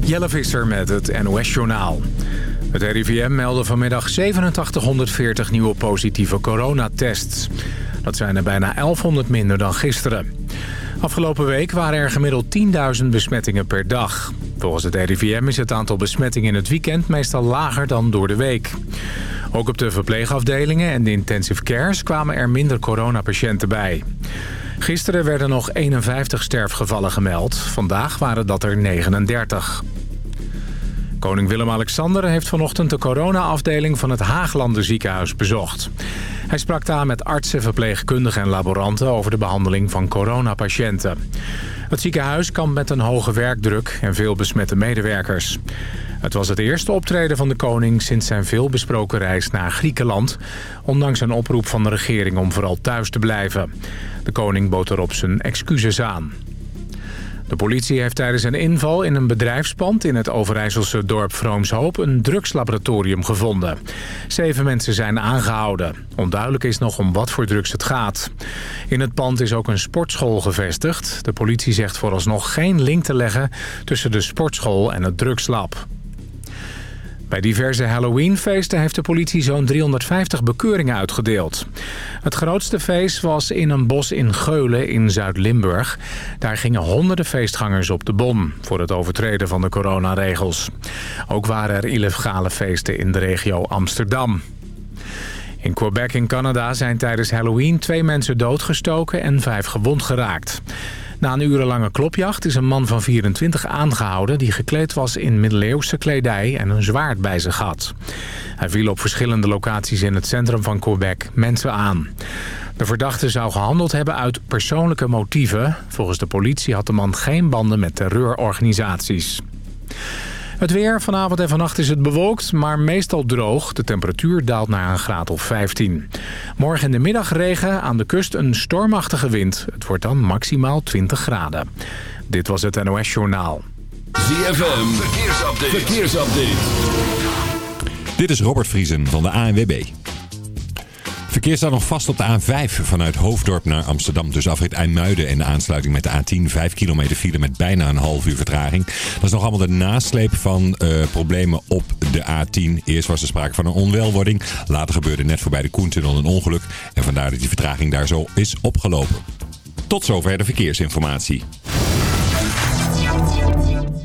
Jelle Visser met het NOS-journaal. Het RIVM meldde vanmiddag 8740 nieuwe positieve coronatests. Dat zijn er bijna 1100 minder dan gisteren. Afgelopen week waren er gemiddeld 10.000 besmettingen per dag. Volgens het RIVM is het aantal besmettingen in het weekend meestal lager dan door de week. Ook op de verpleegafdelingen en de intensive cares kwamen er minder coronapatiënten bij. Gisteren werden nog 51 sterfgevallen gemeld. Vandaag waren dat er 39. Koning Willem-Alexander heeft vanochtend de corona-afdeling van het Haaglanden ziekenhuis bezocht. Hij sprak daar met artsen, verpleegkundigen en laboranten over de behandeling van coronapatiënten. Het ziekenhuis kampt met een hoge werkdruk en veel besmette medewerkers. Het was het eerste optreden van de koning sinds zijn veelbesproken reis naar Griekenland... ondanks een oproep van de regering om vooral thuis te blijven. De koning bood erop zijn excuses aan. De politie heeft tijdens een inval in een bedrijfspand in het Overijsselse dorp Vroomshoop een drugslaboratorium gevonden. Zeven mensen zijn aangehouden. Onduidelijk is nog om wat voor drugs het gaat. In het pand is ook een sportschool gevestigd. De politie zegt vooralsnog geen link te leggen tussen de sportschool en het drugslab. Bij diverse Halloweenfeesten heeft de politie zo'n 350 bekeuringen uitgedeeld. Het grootste feest was in een bos in Geulen in Zuid-Limburg. Daar gingen honderden feestgangers op de bon voor het overtreden van de coronaregels. Ook waren er illegale feesten in de regio Amsterdam. In Quebec in Canada zijn tijdens Halloween twee mensen doodgestoken en vijf gewond geraakt. Na een urenlange klopjacht is een man van 24 aangehouden... die gekleed was in middeleeuwse kledij en een zwaard bij zich had. Hij viel op verschillende locaties in het centrum van Quebec mensen aan. De verdachte zou gehandeld hebben uit persoonlijke motieven. Volgens de politie had de man geen banden met terreurorganisaties. Het weer, vanavond en vannacht is het bewolkt, maar meestal droog. De temperatuur daalt naar een graad of 15. Morgen in de middag regen, aan de kust een stormachtige wind. Het wordt dan maximaal 20 graden. Dit was het NOS Journaal. ZFM, verkeersupdate. verkeersupdate. Dit is Robert Vriesen van de ANWB. Verkeer staat nog vast op de A5 vanuit Hoofddorp naar Amsterdam. Dus afrit IJmuiden en de aansluiting met de A10. 5 kilometer file met bijna een half uur vertraging. Dat is nog allemaal de nasleep van uh, problemen op de A10. Eerst was er sprake van een onwelwording. Later gebeurde net voorbij de Koentunnel een ongeluk. En vandaar dat die vertraging daar zo is opgelopen. Tot zover de verkeersinformatie.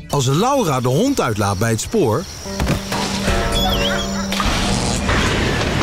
Als Laura de hond uitlaat bij het spoor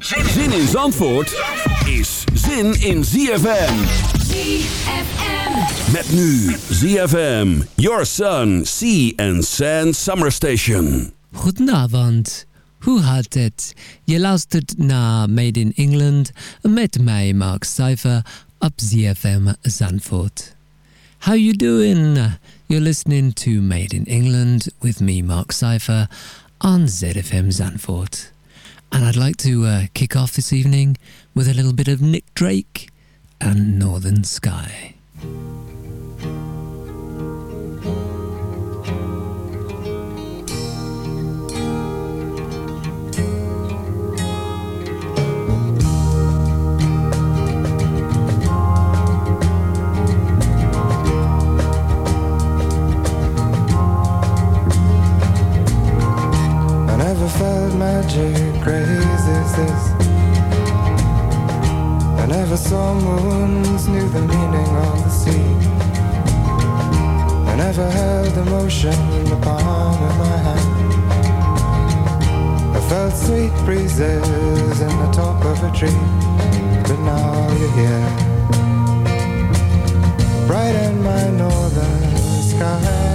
Zin in Zandvoort is zin in ZFM. ZFM. Met nu ZFM, Your Sun, Sea and Sand Summer Station. Goedenavond. Hoe gaat het? Je luistert naar Made in England met mij, Mark Cypher, op ZFM Zandvoort. How you doing? You're listening to Made in England with me, Mark Cypher, on ZFM Zandvoort. And I'd like to uh, kick off this evening with a little bit of Nick Drake and Northern Sky. I never saw moons, knew the meaning of the sea. I never held emotion in the palm of my hand. I felt sweet breezes in the top of a tree, but now you're here. Bright in my northern sky.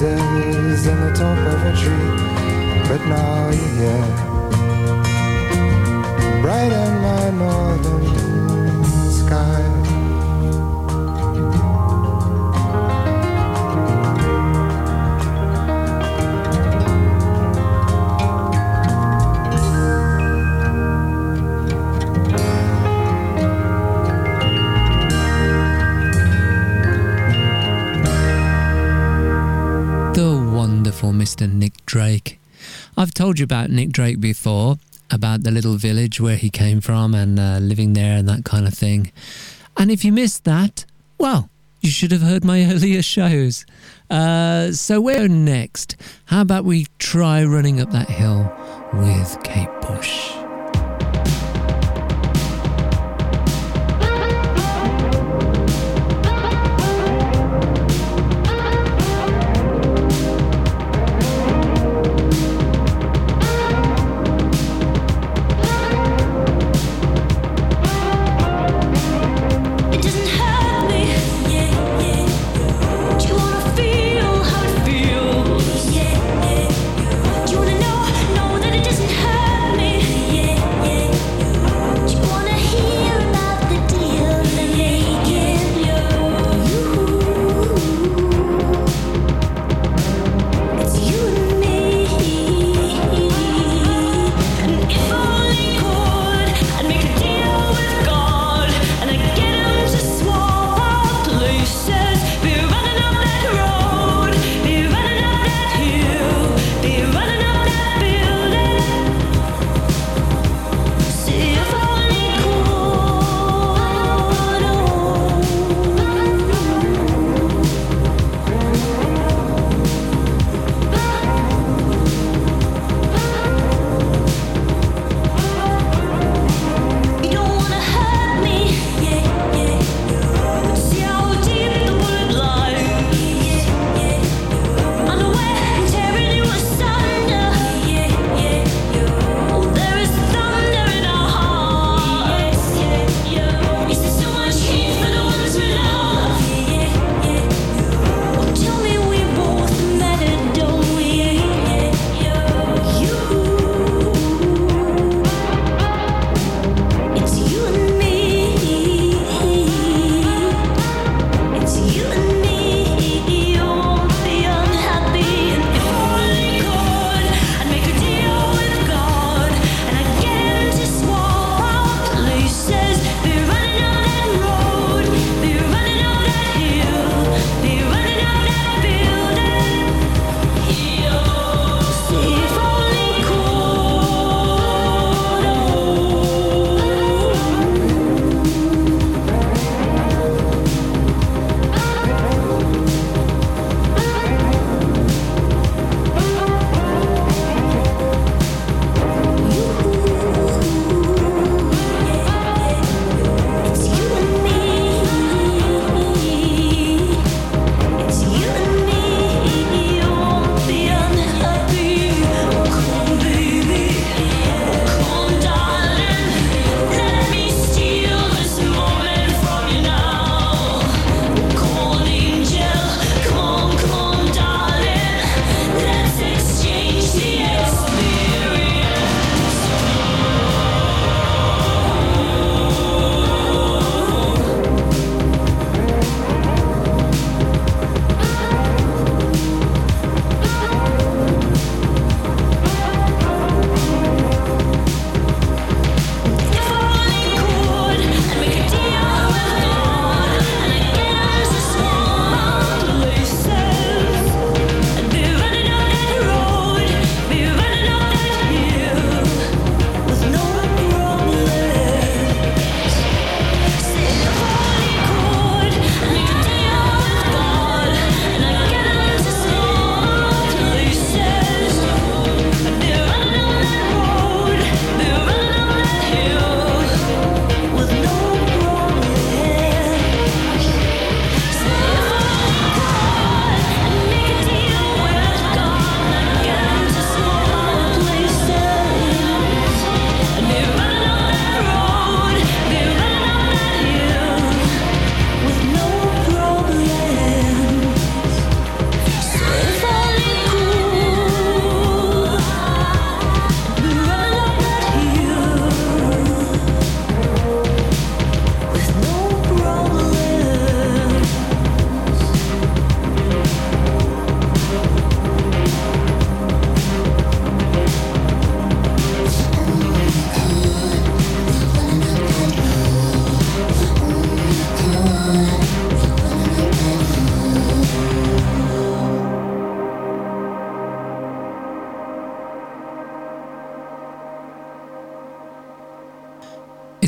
Breezes in the top of a tree, but now you're here. Mr. Nick Drake. I've told you about Nick Drake before, about the little village where he came from and uh, living there and that kind of thing. And if you missed that, well, you should have heard my earlier shows. Uh, so, where next? How about we try running up that hill with Kate Bush?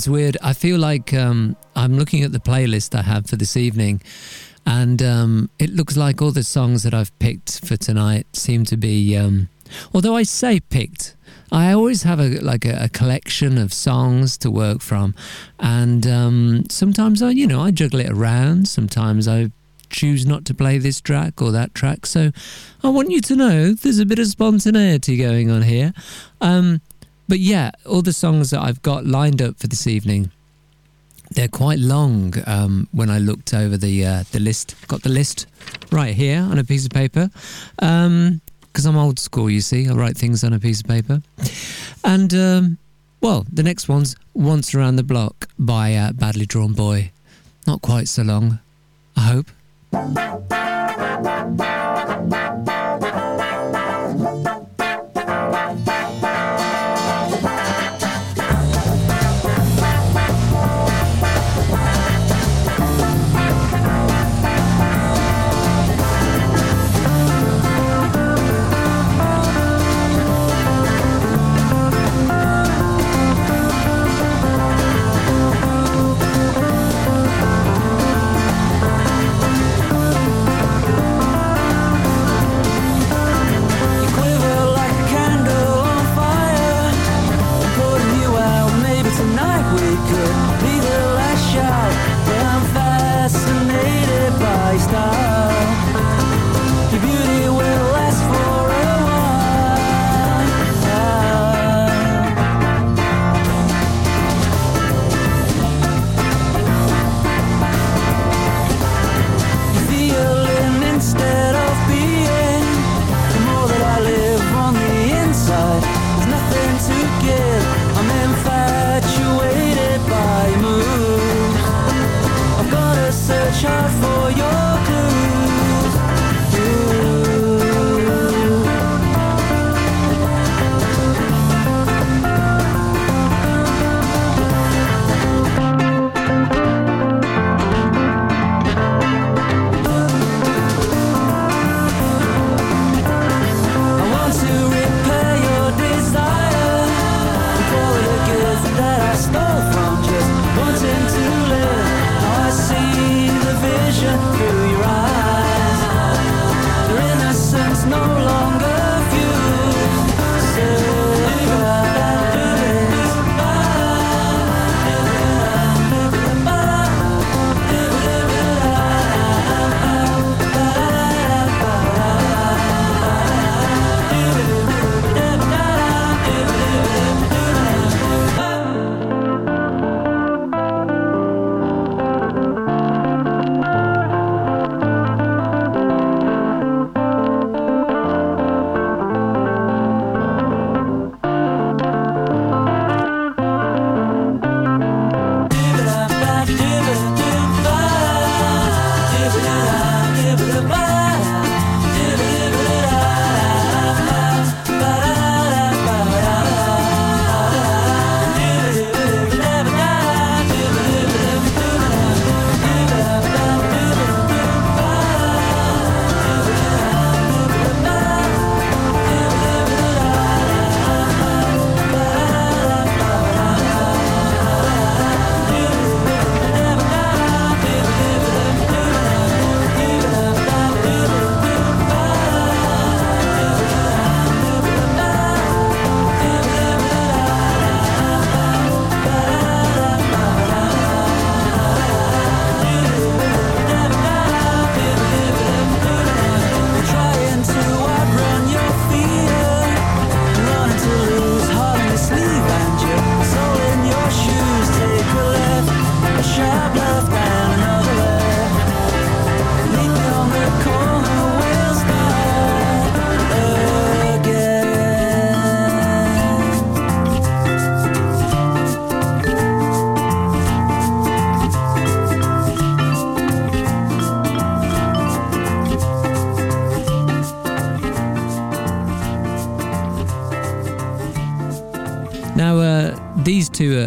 Weird. I feel like um, I'm looking at the playlist I have for this evening, and um, it looks like all the songs that I've picked for tonight seem to be. Um, although I say picked, I always have a like a, a collection of songs to work from, and um, sometimes I, you know, I juggle it around. Sometimes I choose not to play this track or that track. So I want you to know there's a bit of spontaneity going on here. Um, but yeah, all the songs that I've got lined up for this evening, they're quite long. Um, when I looked over the uh, the list, got the list right here on a piece of paper. Um, because I'm old school, you see, I write things on a piece of paper. And um, well, the next one's "Once Around the Block" by uh, Badly Drawn Boy. Not quite so long, I hope.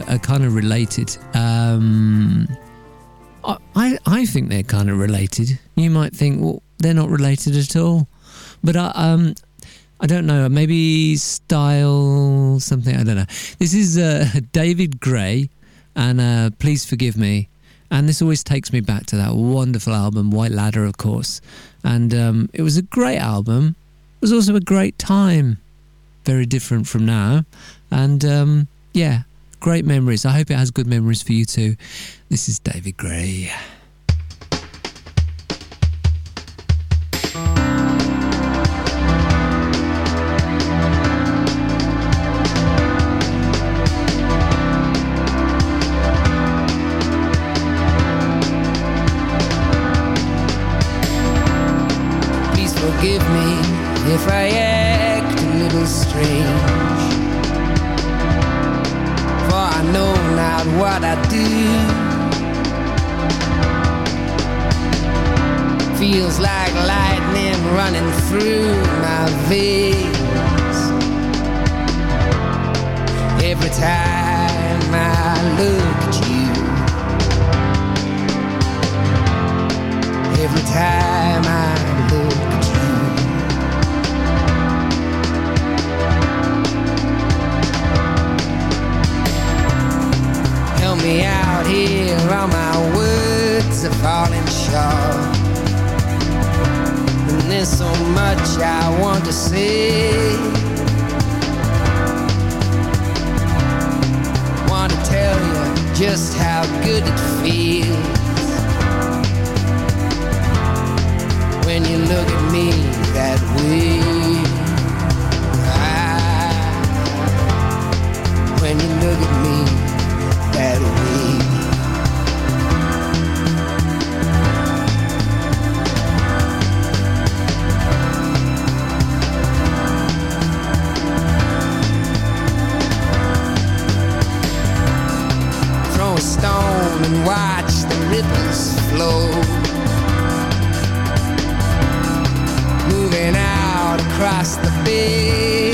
are kind of related. Um, I, I think they're kind of related. You might think, well, they're not related at all. But I, um, I don't know. Maybe style, something. I don't know. This is uh, David Gray, and uh, please forgive me. And this always takes me back to that wonderful album, White Ladder, of course. And um, it was a great album. It was also a great time. Very different from now. And um, yeah, Great memories. I hope it has good memories for you too. This is David Gray. stone and watch the rivers flow. Moving out across the bay.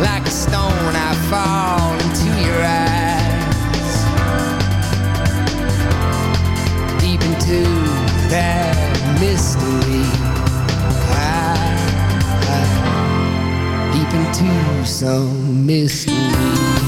Like a stone I fall so mystery.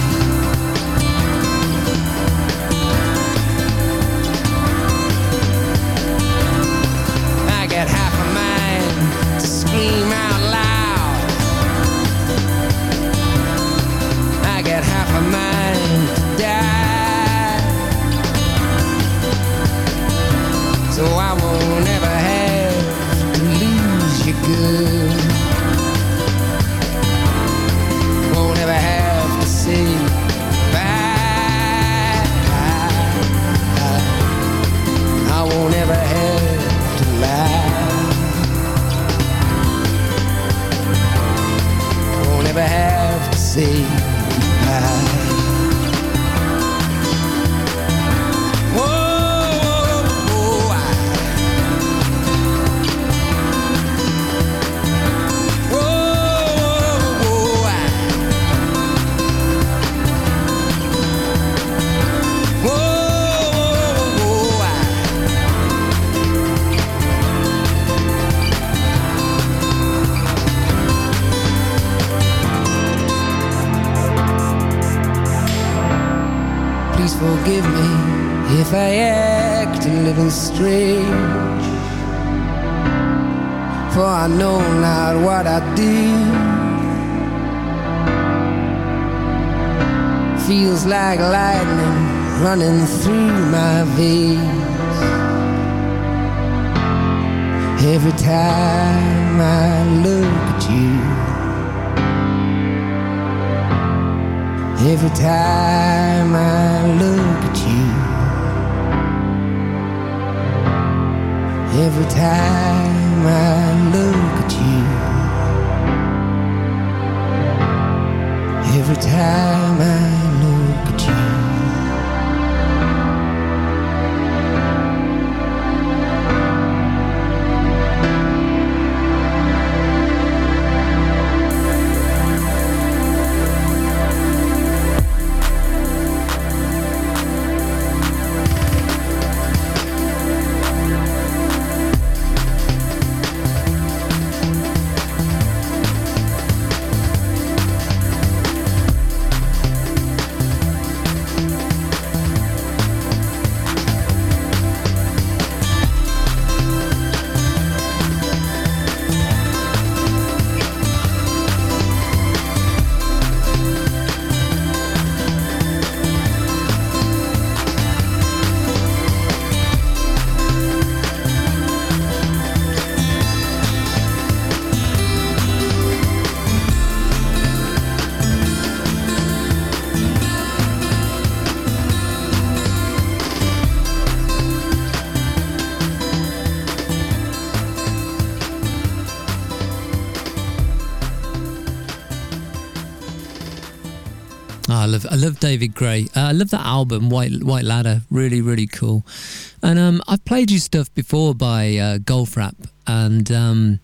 for I know not what I did. Feels like lightning running through my veins. Every time I look at you. Every time I look at you. Every time time I look at you, every time I Oh, I love I love David Gray. Uh, I love that album White White Ladder. Really really cool. And um, I've played you stuff before by uh, Goldfrapp, and um,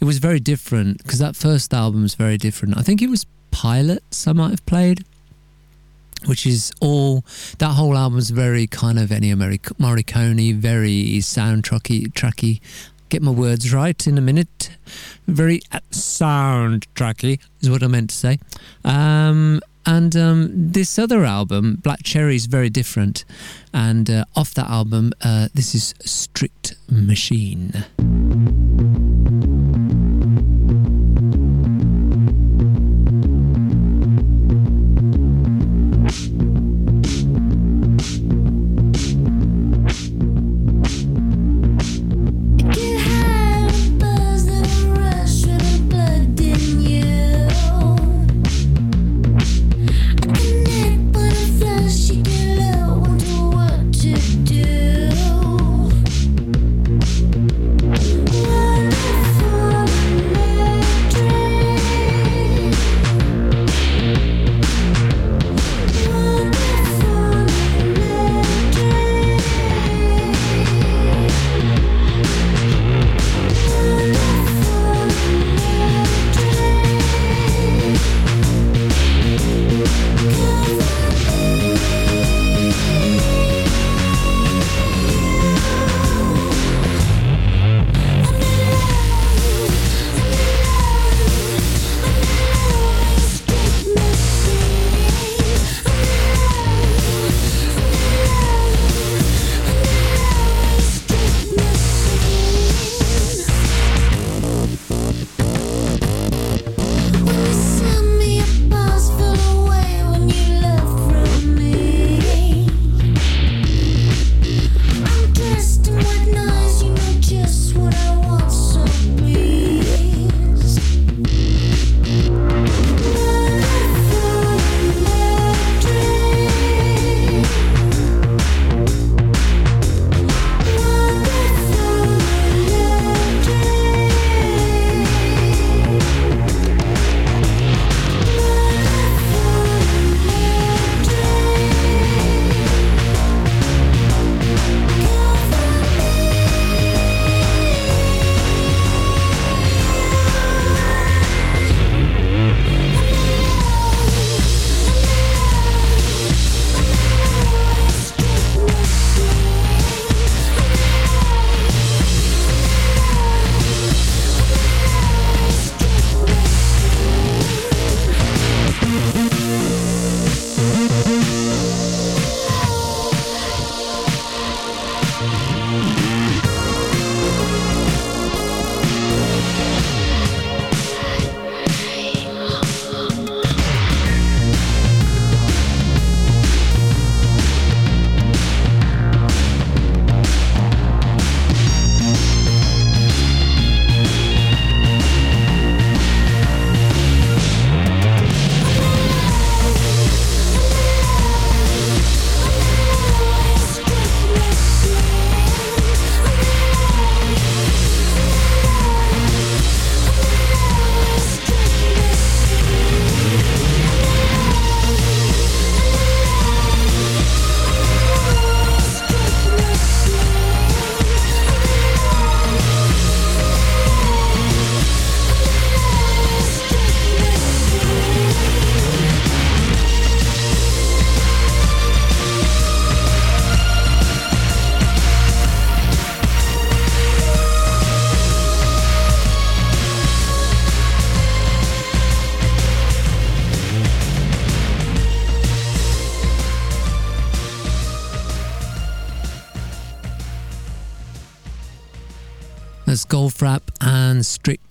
it was very different because that first album was very different. I think it was Pilots I might have played, which is all that whole album's very kind of Ennio Morric- Morricone, very soundtracky tracky. Get my words right in a minute. Very uh, soundtracky is what I meant to say. Um, and um, this other album, Black Cherry, is very different. And uh, off that album, uh, this is Strict Machine.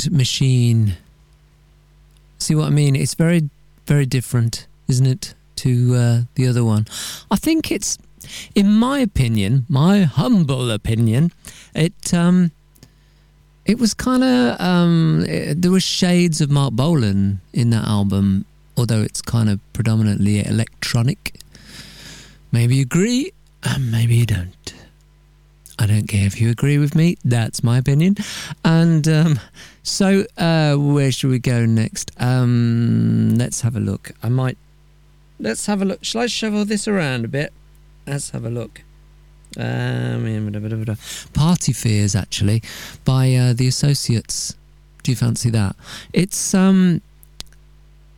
Machine. See what I mean? It's very, very different, isn't it, to uh, the other one? I think it's, in my opinion, my humble opinion, it um, it was kind of um, it- there were shades of Marc Bolan in that album, although it's kind of predominantly electronic. Maybe you agree, and maybe you don't. I don't care if you agree with me. That's my opinion. And um, so, uh, where should we go next? Um, let's have a look. I might. let's have a look. Shall I shovel this around a bit? Let's have a look. Um. Party Fears, actually, by uh, the Associates. Do you fancy that? It's um,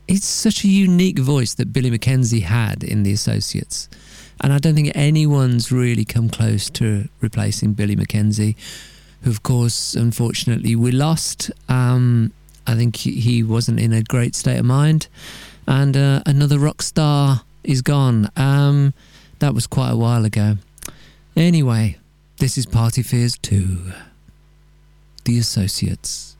it's such a unique voice that Billy Mackenzie had in the Associates, and I don't think anyone's really come close to replacing Billy Mackenzie, who, of course, unfortunately, we lost. Um, I think he, wasn't in a great state of mind, and uh, another rock star is gone. Um, that was quite a while ago. Anyway, this is Party Fears 2. The Associates.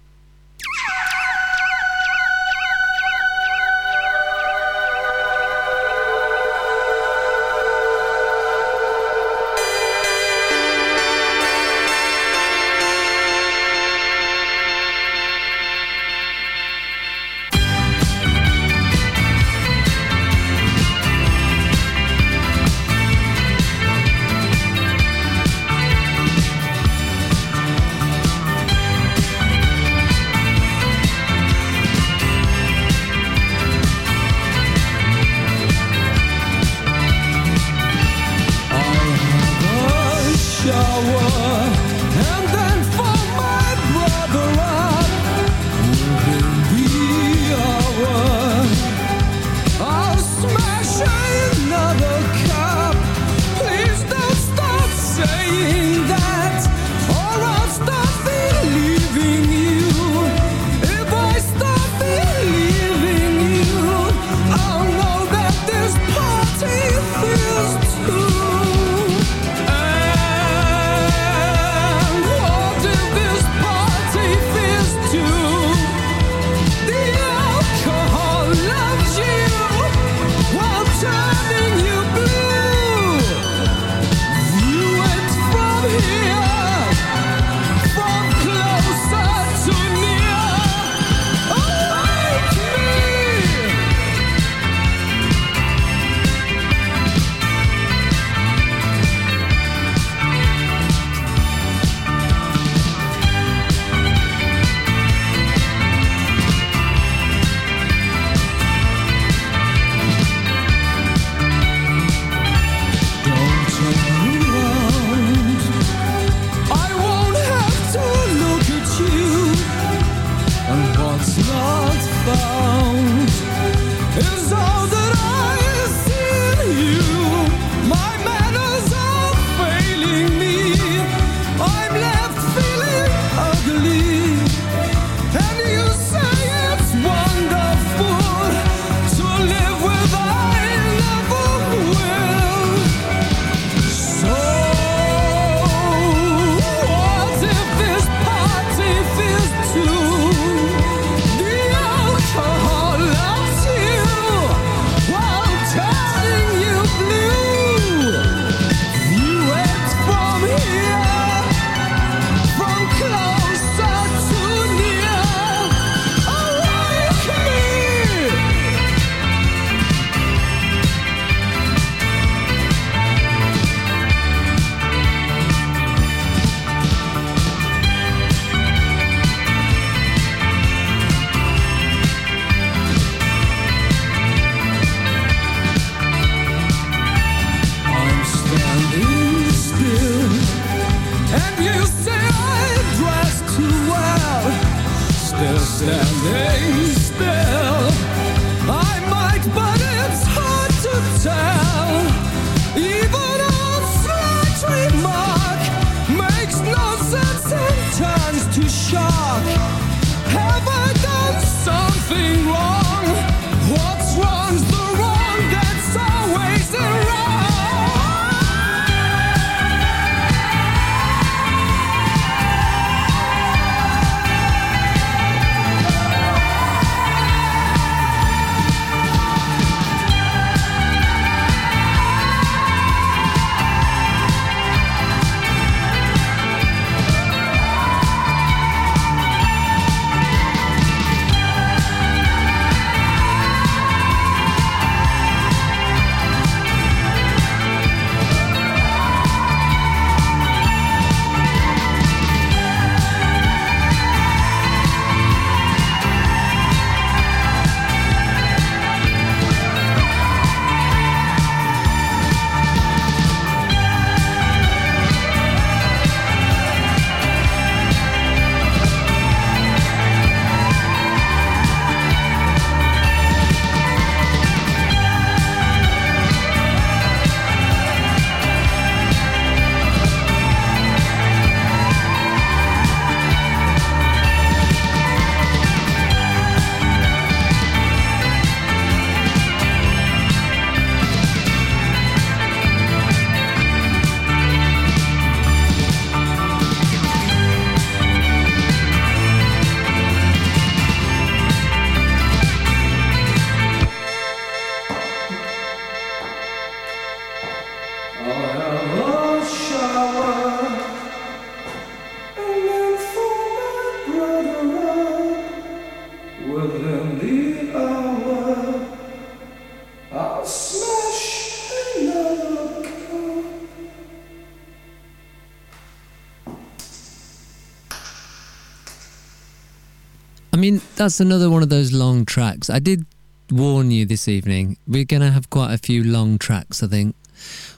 That's another one of those long tracks. I did warn you this evening. We're going to have quite a few long tracks, I think.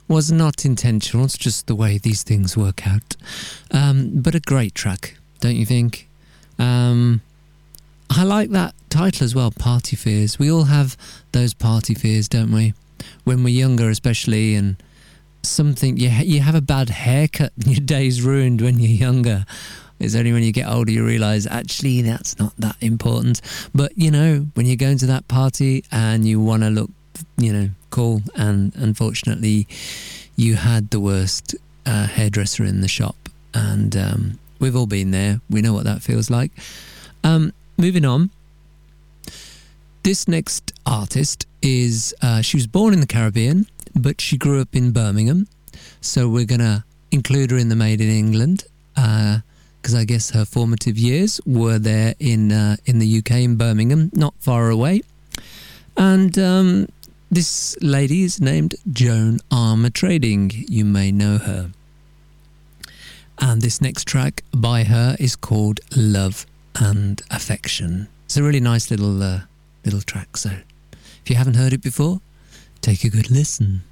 Was not intentional, it's just the way these things work out. Um, but a great track, don't you think? Um, I like that title as well, Party Fears. We all have those party fears, don't we? When we're younger, especially, and something you ha- you have a bad haircut and your day's ruined when you're younger. It's only when you get older you realise actually that's not that important. But you know, when you're going to that party and you want to look, you know, cool, and unfortunately you had the worst uh, hairdresser in the shop, and um, we've all been there. We know what that feels like. Um, moving on. This next artist is uh, she was born in the Caribbean, but she grew up in Birmingham. So we're gonna include her in the Made in England because I guess her formative years were there in uh, in the UK in Birmingham, not far away. And um, this lady is named Joan Armatrading. You may know her. And this next track by her is called Love and Affection. It's a really nice little uh, little track. So if you haven't heard it before, take a good listen.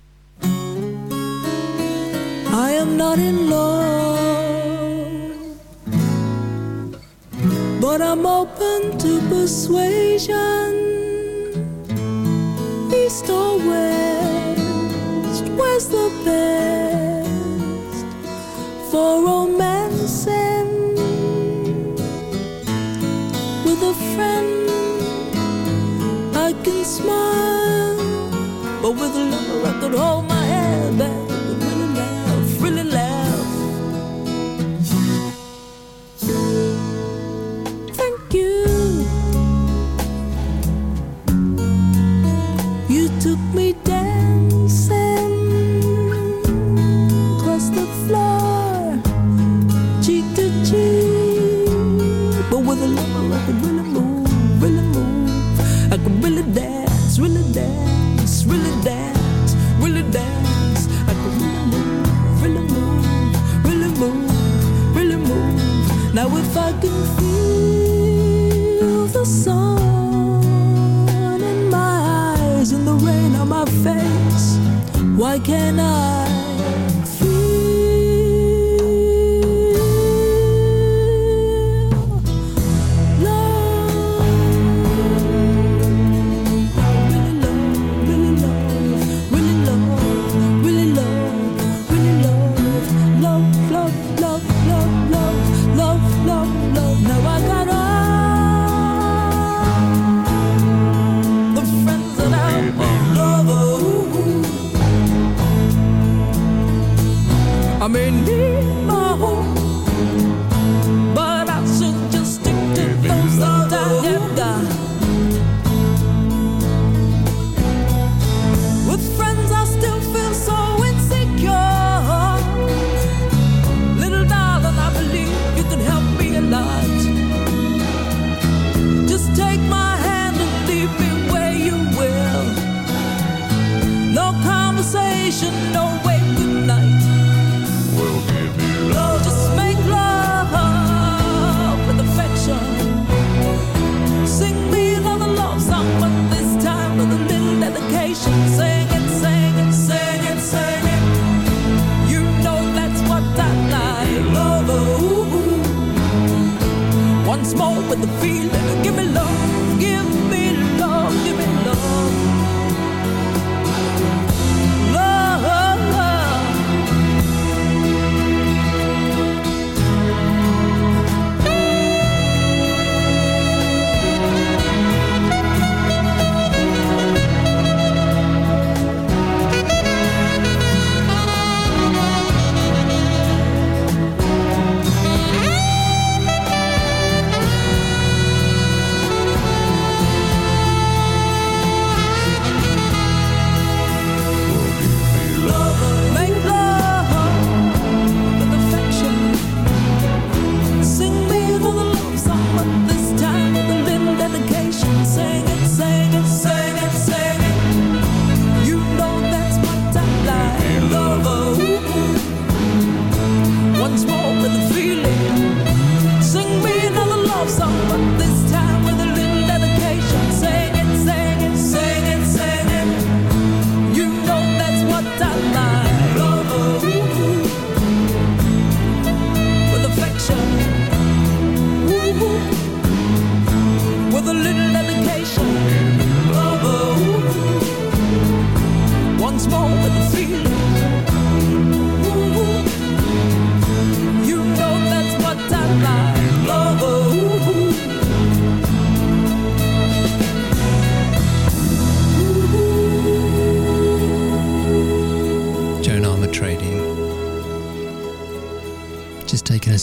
I am not in love, but I'm open to persuasion. East or west, where's the best for romancing with a friend? I can smile, but with a lover I could hold my head back the feeling.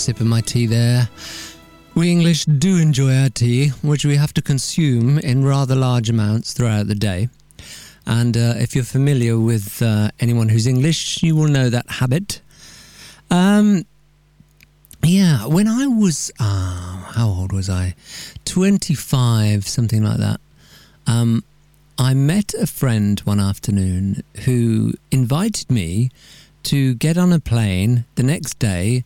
Sip of my tea there. We English do enjoy our tea, which we have to consume in rather large amounts throughout the day. And uh, if you're familiar with uh, anyone who's English, you will know that habit. Um, yeah, when I was, uh, how old was I? 25, something like that. Um, I met a friend one afternoon who invited me to get on a plane the next day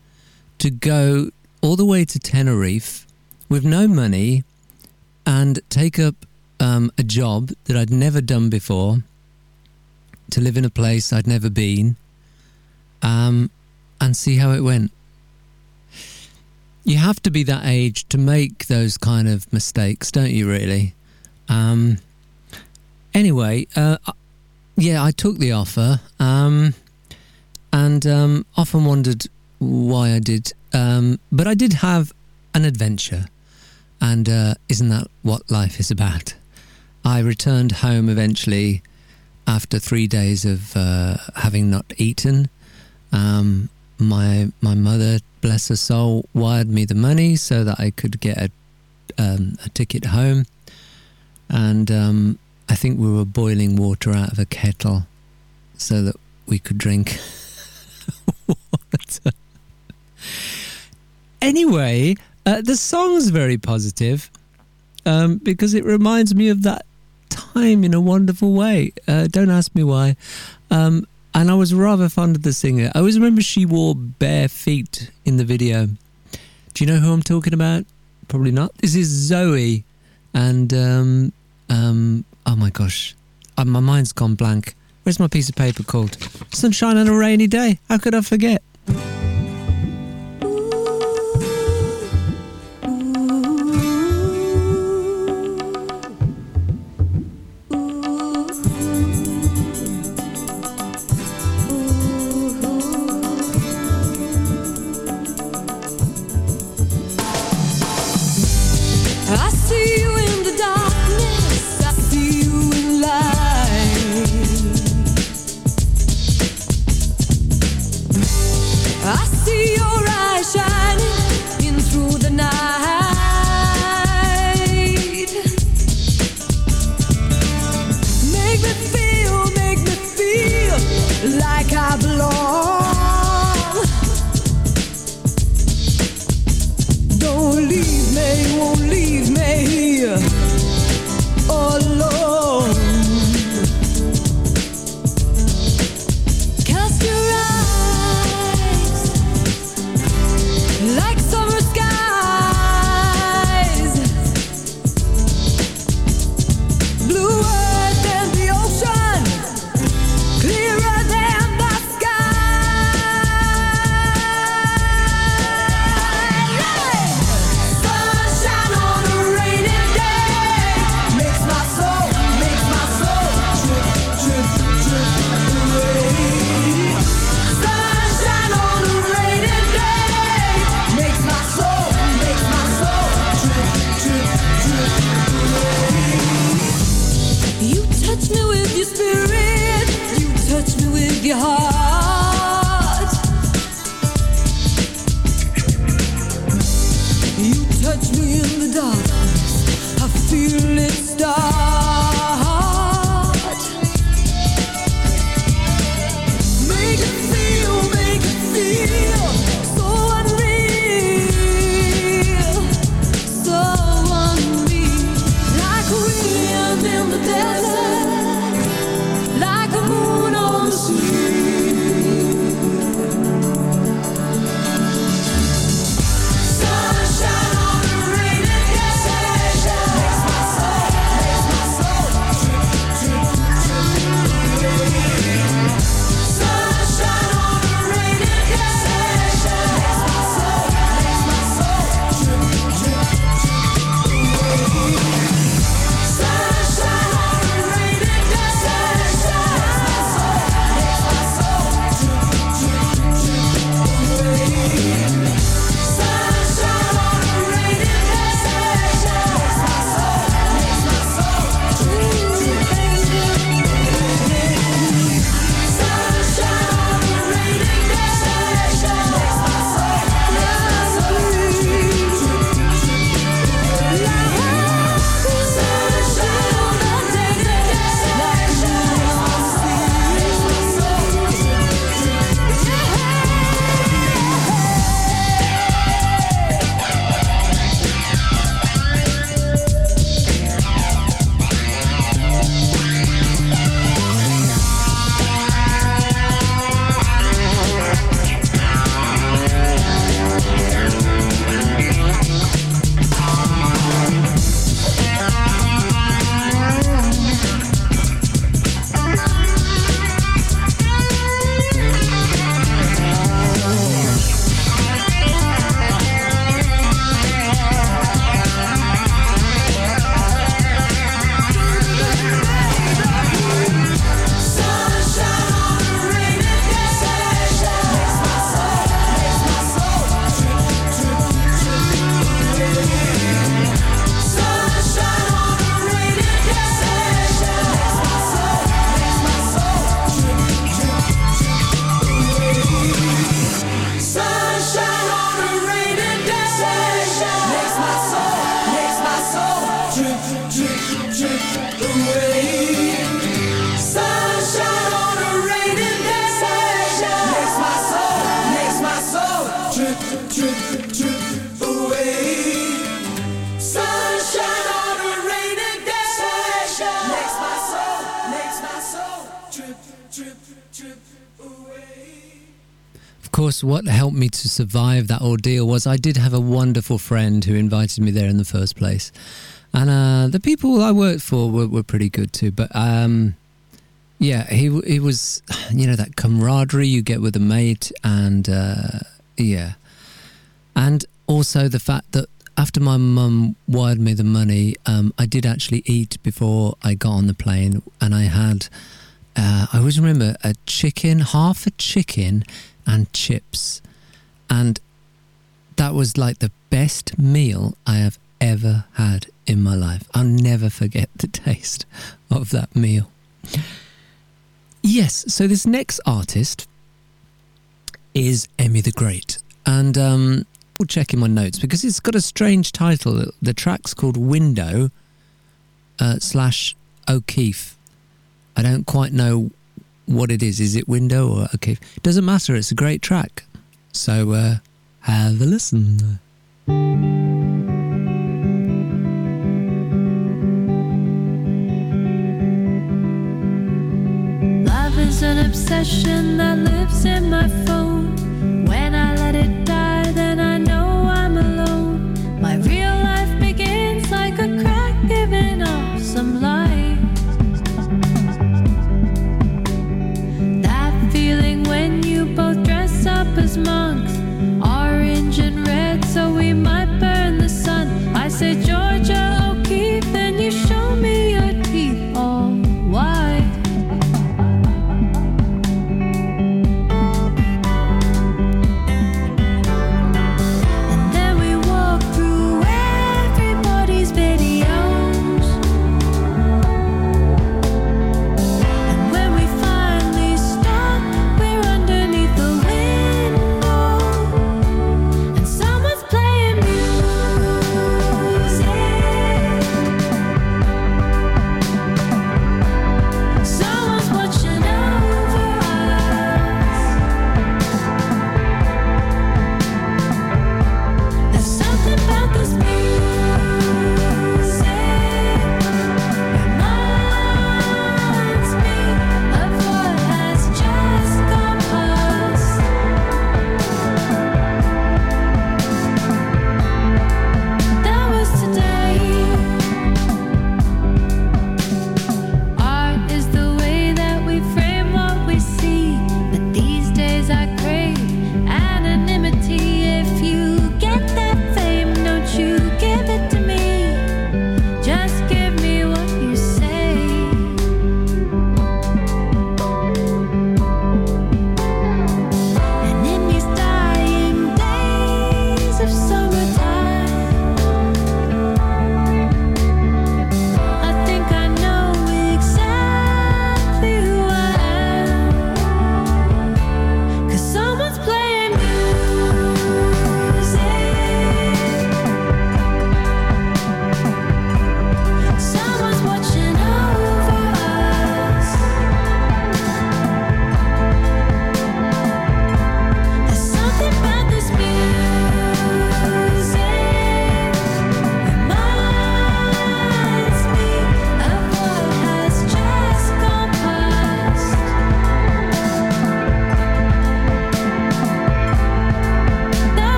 to go all the way to Tenerife with no money and take up um, a job that I'd never done before, to live in a place I'd never been, um, and see how it went. You have to be that age to make those kind of mistakes, don't you, really? Um, anyway, uh, yeah, I took the offer um, and um, often wondered why I did. Um, but I did have an adventure, and uh, isn't that what life is about? I returned home eventually after three days of uh, having not eaten. Um, my my mother, bless her soul, wired me the money so that I could get a, um, a ticket home, and um, I think we were boiling water out of a kettle so that we could drink water. Anyway, uh, the song's very positive um, because it reminds me of that time in a wonderful way. Uh, don't ask me why. Um, and I was rather fond of the singer. I always remember she wore bare feet in the video. Do you know who I'm talking about? Probably not. This is Zoe. And, um, um, oh my gosh, uh, my mind's gone blank. Where's my piece of paper called? Sunshine on a rainy day. How could I forget? Touch me in the darkness. I feel it start. Survive that ordeal was I did have a wonderful friend who invited me there in the first place. And uh, the people I worked for were, were pretty good too. But um, yeah, he, he was, you know, that camaraderie you get with a mate, and uh, yeah, and also the fact that after my mum wired me the money, um, I did actually eat before I got on the plane, and I had, uh, I always remember a chicken, half a chicken, and chips, and that was like the best meal I have ever had in my life. I'll never forget the taste of that meal. Yes, so this next artist is Emmy the Great. And um, we'll check in my notes because it's got a strange title. The track's called Window uh, slash O'Keefe. I don't quite know what it is. Is it Window or O'Keefe? Doesn't matter. It's a great track. So uh, have a listen. Love is an obsession that lives in my phone. As monks,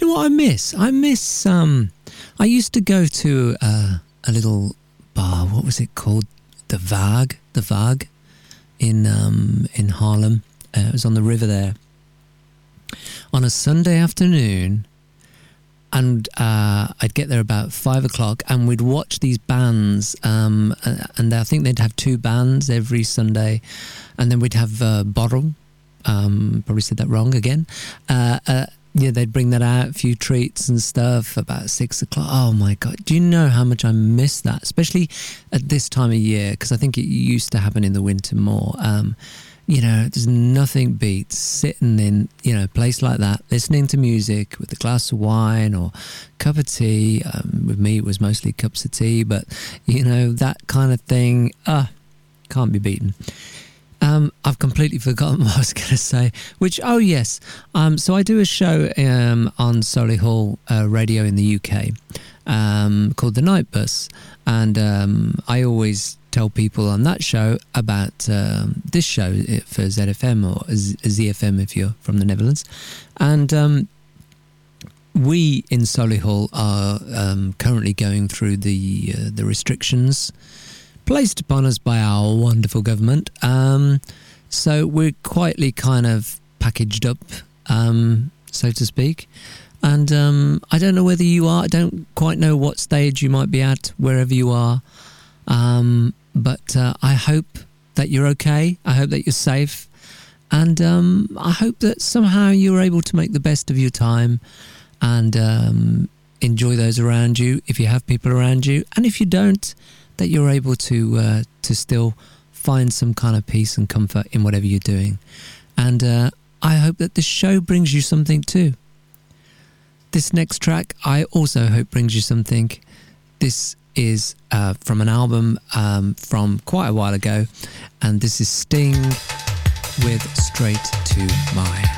You know what I miss? I miss. Um, I used to go to uh, a little bar. What was it called? The Vag. The Vag in um, in Haarlem. Uh, it was on the river there. On a Sunday afternoon, and uh, I'd get there about five o'clock, and we'd watch these bands. Um, and I think they'd have two bands every Sunday, and then we'd have uh, Bottle. Um, probably said that wrong again. Uh, uh, yeah, they'd bring that out, a few treats and stuff about six o'clock. Oh my god! Do you know how much I miss that, especially at this time of year? Because I think it used to happen in the winter more. Um, you know, there's nothing beats sitting in, you know, a place like that, listening to music with a glass of wine or cup of tea. Um, with me, it was mostly cups of tea, but, you know, that kind of thing, ah, can't be beaten. Um, I've completely forgotten what I was going to say. Which, oh yes, um, so I do a show um, on Solihull uh, Radio in the UK um, called The Night Bus, and um, I always tell people on that show about um, this show uh, for ZFM or ZFM if you're from the Netherlands, and we in Solihull are currently going through the uh, the restrictions placed upon us by our wonderful government. Um, so we're quietly kind of packaged up, um, so to speak. And um, I don't know whether you are, I don't quite know what stage you might be at, wherever you are. Um, but uh, I hope that you're okay. I hope that you're safe. And um, I hope that somehow you're able to make the best of your time and um, enjoy those around you if you have people around you. And if you don't, that you're able to uh, to still find some kind of peace and comfort in whatever you're doing. And uh, I hope that this show brings you something too. This next track, I also hope brings you something. This is uh, from an album um, from quite a while ago, and this is Sting with Straight to My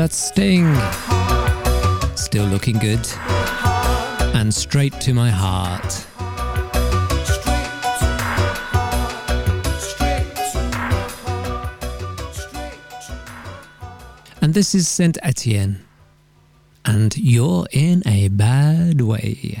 that's Sting. Still looking good. And straight to my heart. And this is Saint Etienne. And you're in a bad way.